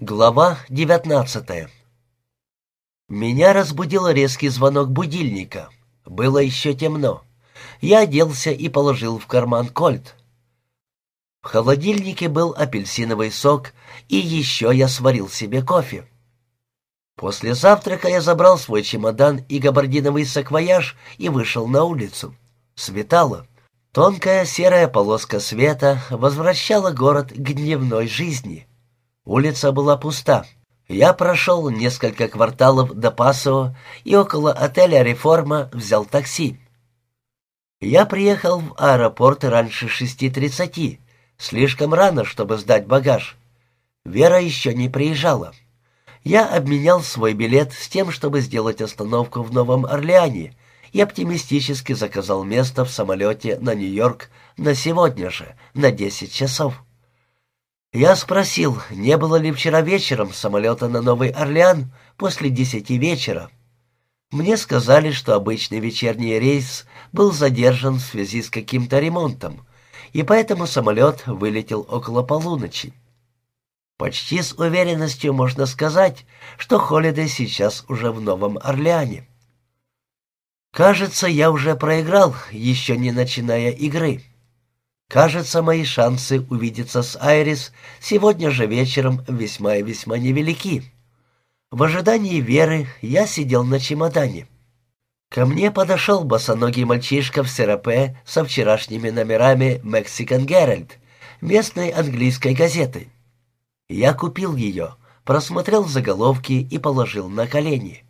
Глава девятнадцатая Меня разбудил резкий звонок будильника. Было еще темно. Я оделся и положил в карман кольт. В холодильнике был апельсиновый сок, и еще я сварил себе кофе. После завтрака я забрал свой чемодан и габардиновый саквояж и вышел на улицу. Светало. Тонкая серая полоска света возвращала город к дневной жизни — Улица была пуста. Я прошел несколько кварталов до Пасо и около отеля «Реформа» взял такси. Я приехал в аэропорт раньше 6.30, слишком рано, чтобы сдать багаж. Вера еще не приезжала. Я обменял свой билет с тем, чтобы сделать остановку в Новом Орлеане, и оптимистически заказал место в самолете на Нью-Йорк на сегодня же, на 10 часов. Я спросил, не было ли вчера вечером самолета на Новый Орлеан после десяти вечера. Мне сказали, что обычный вечерний рейс был задержан в связи с каким-то ремонтом, и поэтому самолет вылетел около полуночи. Почти с уверенностью можно сказать, что Холидей сейчас уже в Новом Орлеане. Кажется, я уже проиграл, еще не начиная игры. Кажется, мои шансы увидеться с Айрис сегодня же вечером весьма и весьма невелики. В ожидании Веры я сидел на чемодане. Ко мне подошел босоногий мальчишка в серапе со вчерашними номерами «Мексикан Геральт», местной английской газеты. Я купил ее, просмотрел заголовки и положил на колени.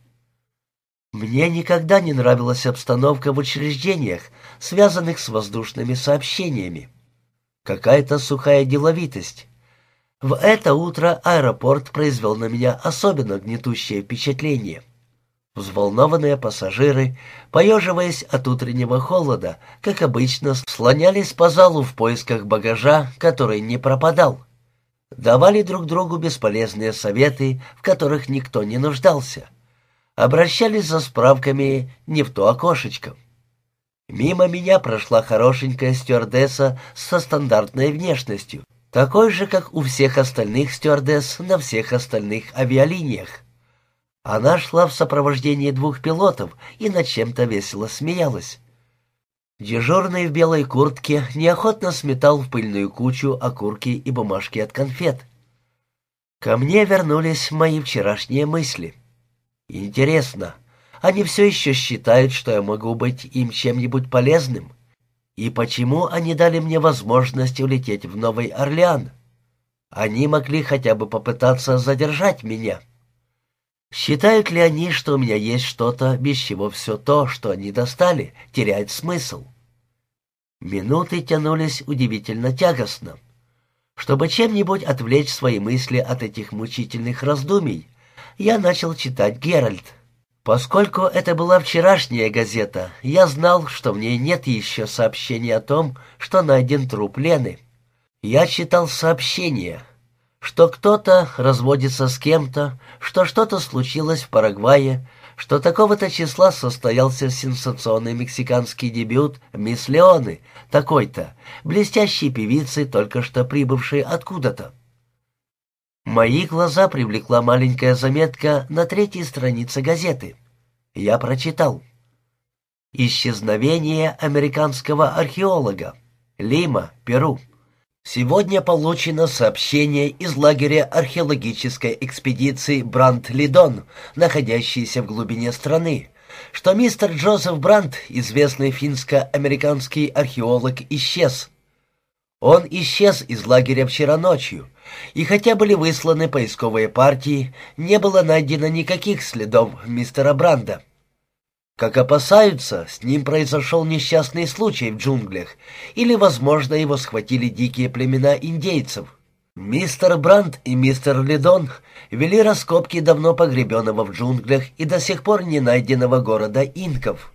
Мне никогда не нравилась обстановка в учреждениях, связанных с воздушными сообщениями. Какая-то сухая деловитость. В это утро аэропорт произвел на меня особенно гнетущее впечатление. Взволнованные пассажиры, поеживаясь от утреннего холода, как обычно, слонялись по залу в поисках багажа, который не пропадал. Давали друг другу бесполезные советы, в которых никто не нуждался обращались за справками не в то окошечко. Мимо меня прошла хорошенькая стюардесса со стандартной внешностью, такой же, как у всех остальных стюардесс на всех остальных авиалиниях. Она шла в сопровождении двух пилотов и над чем-то весело смеялась. Дежурный в белой куртке неохотно сметал в пыльную кучу окурки и бумажки от конфет. Ко мне вернулись мои вчерашние мысли — Интересно, они все еще считают, что я могу быть им чем-нибудь полезным? И почему они дали мне возможность улететь в Новый Орлеан? Они могли хотя бы попытаться задержать меня. Считают ли они, что у меня есть что-то, без чего все то, что они достали, теряет смысл? Минуты тянулись удивительно тягостно. Чтобы чем-нибудь отвлечь свои мысли от этих мучительных раздумий, я начал читать «Геральт». Поскольку это была вчерашняя газета, я знал, что в ней нет еще сообщений о том, что найден труп Лены. Я читал сообщения, что кто-то разводится с кем-то, что что-то случилось в Парагвае, что такого-то числа состоялся сенсационный мексиканский дебют «Мисс Леоны», такой-то, блестящей певицы, только что прибывшей откуда-то. Мои глаза привлекла маленькая заметка на третьей странице газеты. Я прочитал. «Исчезновение американского археолога. Лима, Перу. Сегодня получено сообщение из лагеря археологической экспедиции Брандт-Лидон, находящейся в глубине страны, что мистер Джозеф Брандт, известный финско-американский археолог, исчез. Он исчез из лагеря вчера ночью, и хотя были высланы поисковые партии, не было найдено никаких следов мистера Бранда. Как опасаются, с ним произошел несчастный случай в джунглях, или, возможно, его схватили дикие племена индейцев. Мистер Бранд и мистер Лидон вели раскопки давно погребенного в джунглях и до сих пор не найденного города инков.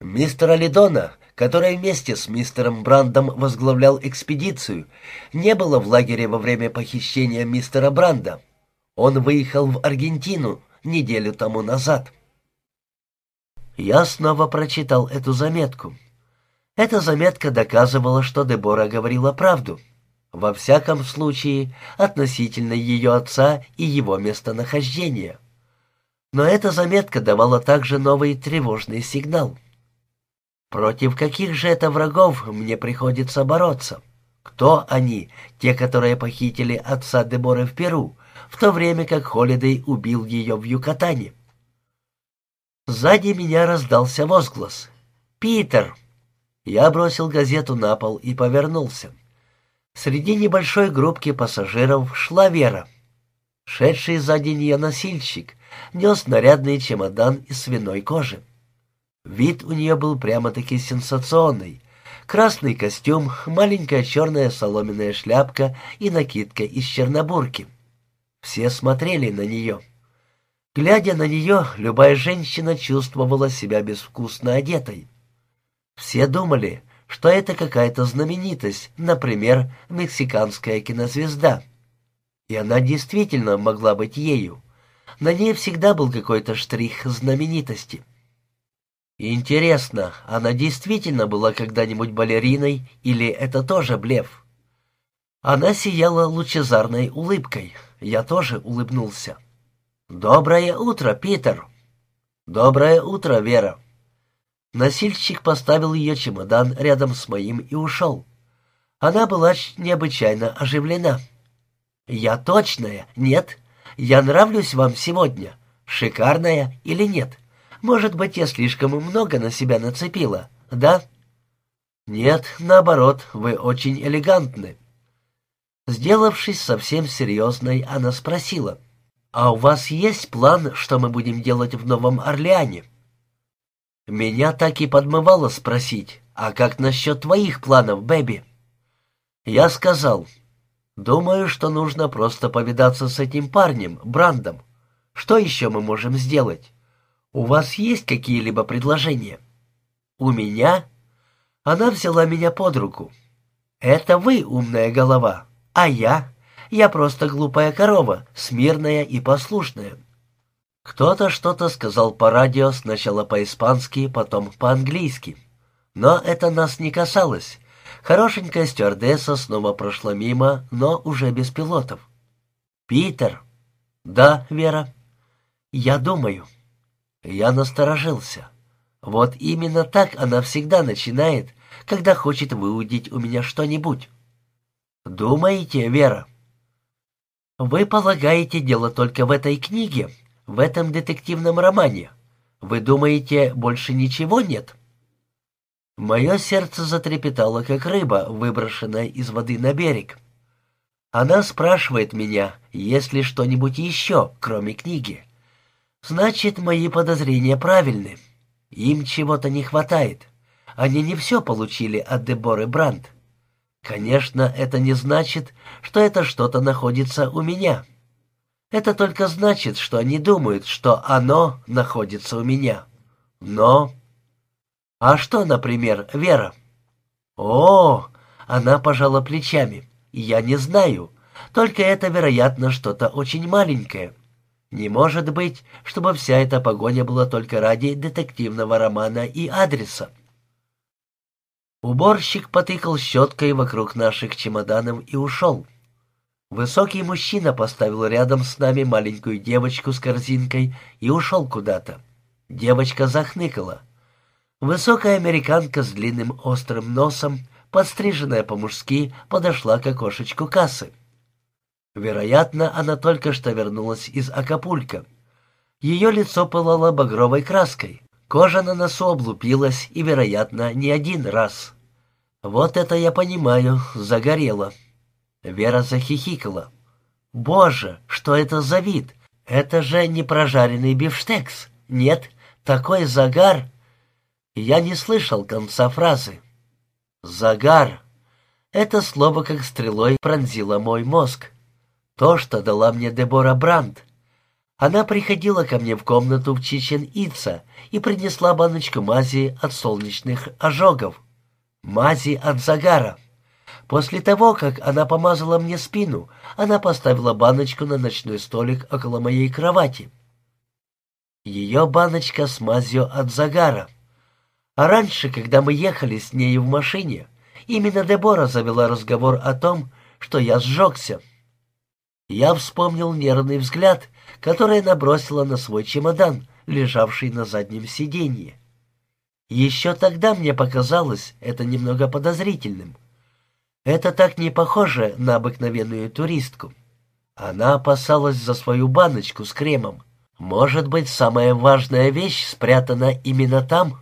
Мистера Лидона который вместе с мистером Брандом возглавлял экспедицию, не было в лагере во время похищения мистера Бранда. Он выехал в Аргентину неделю тому назад. Я снова прочитал эту заметку. Эта заметка доказывала, что Дебора говорила правду. Во всяком случае, относительно ее отца и его местонахождения. Но эта заметка давала также новый тревожный сигнал. Против каких же это врагов мне приходится бороться? Кто они, те, которые похитили отца Деборы в Перу, в то время как Холидей убил ее в Юкатане? Сзади меня раздался возглас. «Питер!» Я бросил газету на пол и повернулся. Среди небольшой группки пассажиров шла Вера. Шедший сзади нее носильщик нес нарядный чемодан из свиной кожи. Вид у нее был прямо-таки сенсационный. Красный костюм, маленькая черная соломенная шляпка и накидка из чернобурки. Все смотрели на нее. Глядя на нее, любая женщина чувствовала себя безвкусно одетой. Все думали, что это какая-то знаменитость, например, мексиканская кинозвезда. И она действительно могла быть ею. На ней всегда был какой-то штрих знаменитости. Интересно, она действительно была когда-нибудь балериной или это тоже блеф? Она сияла лучезарной улыбкой. Я тоже улыбнулся. «Доброе утро, Питер!» «Доброе утро, Вера!» Носильщик поставил ее чемодан рядом с моим и ушел. Она была необычайно оживлена. «Я точная, нет? Я нравлюсь вам сегодня? Шикарная или нет? Может быть, я слишком много на себя нацепила, да?» «Нет, наоборот, вы очень элегантны». Сделавшись совсем серьезной, она спросила, «А у вас есть план, что мы будем делать в Новом Орлеане?» Меня так и подмывало спросить, «А как насчет твоих планов, Бэби?» Я сказал, «Думаю, что нужно просто повидаться с этим парнем, Брандом. Что еще мы можем сделать? У вас есть какие-либо предложения?» «У меня?» Она взяла меня под руку. «Это вы, умная голова, а я? Я просто глупая корова, смирная и послушная». Кто-то что-то сказал по радио, сначала по-испански, потом по-английски. Но это нас не касалось. Хорошенькая стюардесса снова прошла мимо, но уже без пилотов. «Питер?» «Да, Вера?» «Я думаю». Я насторожился. Вот именно так она всегда начинает, когда хочет выудить у меня что-нибудь. «Думаете, Вера?» «Вы полагаете дело только в этой книге, в этом детективном романе? Вы думаете, больше ничего нет?» Мое сердце затрепетало, как рыба, выброшенная из воды на берег. Она спрашивает меня, есть ли что-нибудь еще, кроме книги. Значит, мои подозрения правильны. Им чего-то не хватает. Они не все получили от Деборы Брандт. Конечно, это не значит, что это что-то находится у меня. Это только значит, что они думают, что оно находится у меня. Но... А что, например, Вера? О, она пожала плечами. Я не знаю. Только это, вероятно, что-то очень маленькое. Не может быть, чтобы вся эта погоня была только ради детективного романа и адреса. Уборщик потыкал щеткой вокруг наших чемоданов и ушел. Высокий мужчина поставил рядом с нами маленькую девочку с корзинкой и ушел куда-то. Девочка захныкала. Высокая американка с длинным острым носом, подстриженная по-мужски, подошла к окошечку кассы. Вероятно, она только что вернулась из Акапулька. Ее лицо пылало багровой краской. Кожа на носу облупилась и, вероятно, не один раз. Вот это я понимаю, загорело. Вера захихикала. «Боже, что это за вид? Это же не прожаренный бифштекс. Нет, такой загар!» Я не слышал конца фразы. «Загар!» Это слово как стрелой пронзило мой мозг. То, что дала мне Дебора Брандт. Она приходила ко мне в комнату в Чичен-Ица и принесла баночку мази от солнечных ожогов. Мази от загара. После того, как она помазала мне спину, она поставила баночку на ночной столик около моей кровати. Ее баночка с мазью от загара. А раньше, когда мы ехали с ней в машине, именно Дебора завела разговор о том, что я сжегся. Я вспомнил нервный взгляд, который набросила на свой чемодан, лежавший на заднем сиденье. Еще тогда мне показалось это немного подозрительным. Это так не похоже на обыкновенную туристку. Она опасалась за свою баночку с кремом. Может быть, самая важная вещь спрятана именно там?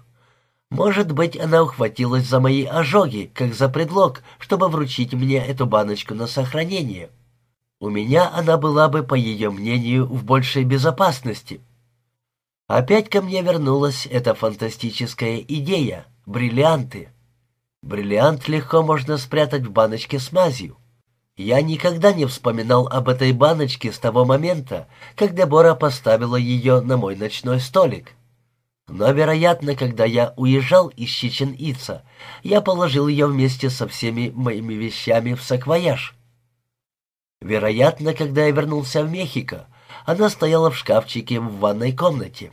Может быть, она ухватилась за мои ожоги, как за предлог, чтобы вручить мне эту баночку на сохранение. У меня она была бы, по ее мнению, в большей безопасности. Опять ко мне вернулась эта фантастическая идея — бриллианты. Бриллиант легко можно спрятать в баночке с мазью. Я никогда не вспоминал об этой баночке с того момента, как Дебора поставила ее на мой ночной столик. Но, вероятно, когда я уезжал из Чичен-Ица, я положил ее вместе со всеми моими вещами в саквояж. Вероятно, когда я вернулся в Мехико, она стояла в шкафчике в ванной комнате.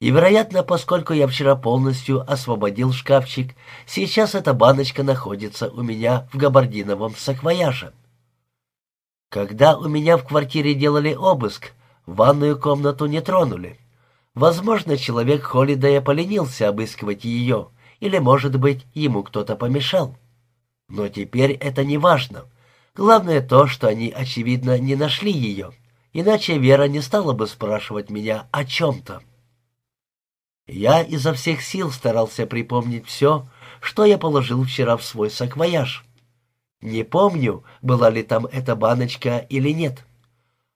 И, вероятно, поскольку я вчера полностью освободил шкафчик, сейчас эта баночка находится у меня в габардиновом саквояже. Когда у меня в квартире делали обыск, ванную комнату не тронули. Возможно, человек Холидея поленился обыскивать ее, или, может быть, ему кто-то помешал. Но теперь это не важно. Главное то, что они, очевидно, не нашли ее, иначе Вера не стала бы спрашивать меня о чем-то. Я изо всех сил старался припомнить все, что я положил вчера в свой саквояж. Не помню, была ли там эта баночка или нет.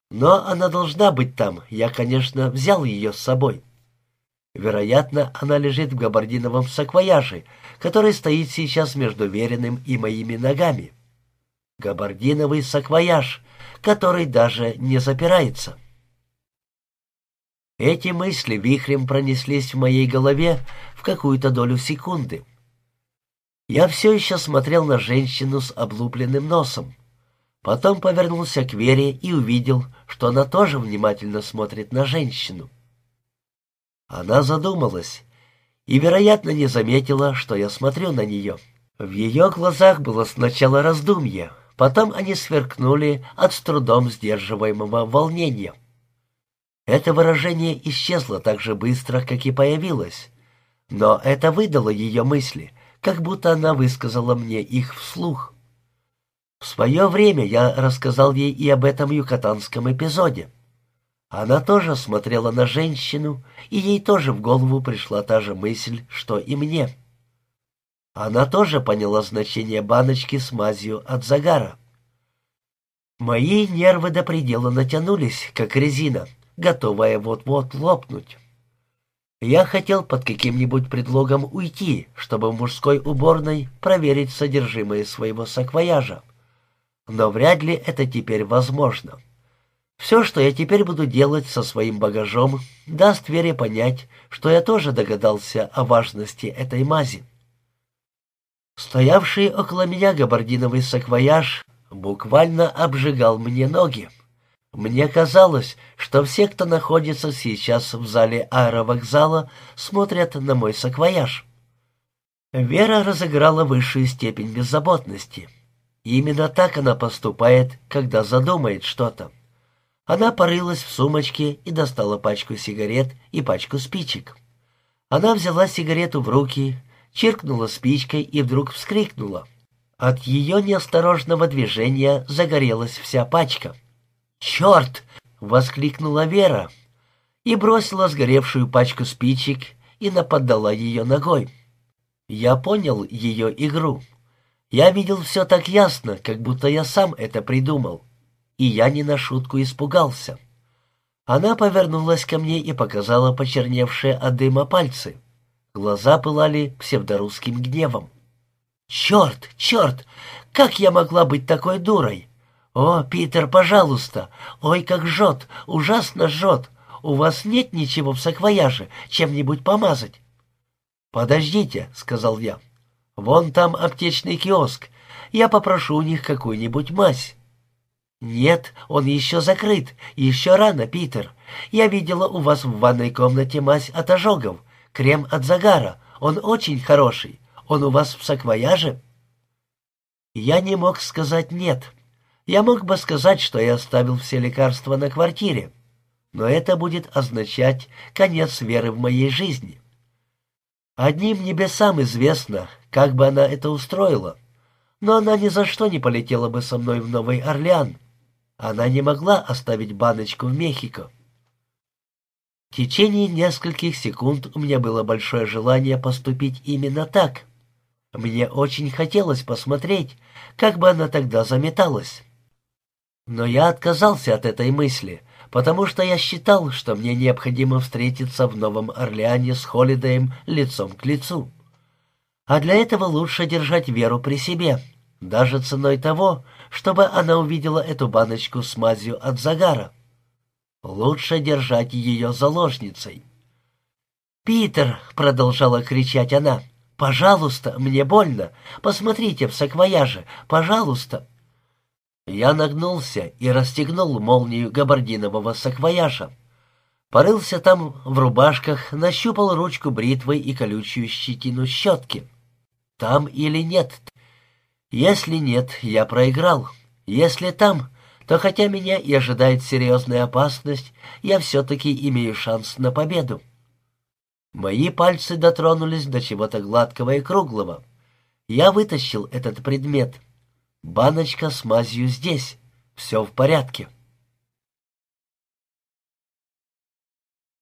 Но она должна быть там, я, конечно, взял ее с собой. Вероятно, она лежит в габардиновом саквояже, который стоит сейчас между веренным и моими ногами. Габардиновый саквояж, который даже не запирается. Эти мысли вихрем пронеслись в моей голове в какую-то долю секунды. Я все еще смотрел на женщину с облупленным носом. Потом повернулся к Вере и увидел, что она тоже внимательно смотрит на женщину. Она задумалась и, вероятно, не заметила, что я смотрю на нее. В ее глазах было сначала раздумье, потом они сверкнули от с трудом сдерживаемого волнения. Это выражение исчезло так же быстро, как и появилось. Но это выдало ее мысли, как будто она высказала мне их вслух. В свое время я рассказал ей и об этом юкатанском эпизоде. Она тоже смотрела на женщину, и ей тоже в голову пришла та же мысль, что и мне. Она тоже поняла значение баночки с мазью от загара. Мои нервы до предела натянулись, как резина — готовая вот-вот лопнуть. Я хотел под каким-нибудь предлогом уйти, чтобы в мужской уборной проверить содержимое своего саквояжа. Но вряд ли это теперь возможно. Все, что я теперь буду делать со своим багажом, даст Вере понять, что я тоже догадался о важности этой мази. Стоявший около меня габардиновый саквояж буквально обжигал мне ноги. Мне казалось, что все, кто находится сейчас в зале аэровокзала, смотрят на мой саквояж. Вера разыграла высшую степень беззаботности. именно так она поступает, когда задумает что-то. Она порылась в сумочке и достала пачку сигарет и пачку спичек. Она взяла сигарету в руки, чиркнула спичкой и вдруг вскрикнула. От ее неосторожного движения загорелась вся пачка. «Черт!» — воскликнула Вера и бросила сгоревшую пачку спичек и нападала ее ногой. Я понял ее игру. Я видел все так ясно, как будто я сам это придумал. И я не на шутку испугался. Она повернулась ко мне и показала почерневшие от дыма пальцы. Глаза пылали псевдорусским гневом. «Черт, черт! Как я могла быть такой дурой? «О, Питер, пожалуйста! Ой, как жжет! Ужасно жжет! У вас нет ничего в саквояже, чем-нибудь помазать?» «Подождите», — сказал я. «Вон там аптечный киоск. Я попрошу у них какую-нибудь мазь». «Нет, он еще закрыт. Еще рано, Питер. Я видела у вас в ванной комнате мазь от ожогов, крем от загара. Он очень хороший. Он у вас в саквояже?» Я не мог сказать «нет». Я мог бы сказать, что я оставил все лекарства на квартире, но это будет означать конец веры в моей жизни. Одним небесам известно, как бы она это устроила, но она ни за что не полетела бы со мной в Новый Орлеан. Она не могла оставить баночку в Мехико. В течение нескольких секунд у меня было большое желание поступить именно так. Мне очень хотелось посмотреть, как бы она тогда заметалась. Но я отказался от этой мысли, потому что я считал, что мне необходимо встретиться в Новом Орлеане с Холидеем лицом к лицу. А для этого лучше держать веру при себе, даже ценой того, чтобы она увидела эту баночку с мазью от загара. Лучше держать ее заложницей. «Питер!» — продолжала кричать она. «Пожалуйста, мне больно. Посмотрите в саквояже. Пожалуйста!» Я нагнулся и расстегнул молнию габардинового саквояжа. Порылся там в рубашках, нащупал ручку бритвы и колючую щетину щетки. Там или нет? Если нет, я проиграл. Если там, то хотя меня и ожидает серьезная опасность, я все-таки имею шанс на победу. Мои пальцы дотронулись до чего-то гладкого и круглого. Я вытащил этот предмет — Баночка с мазью здесь. Все в порядке.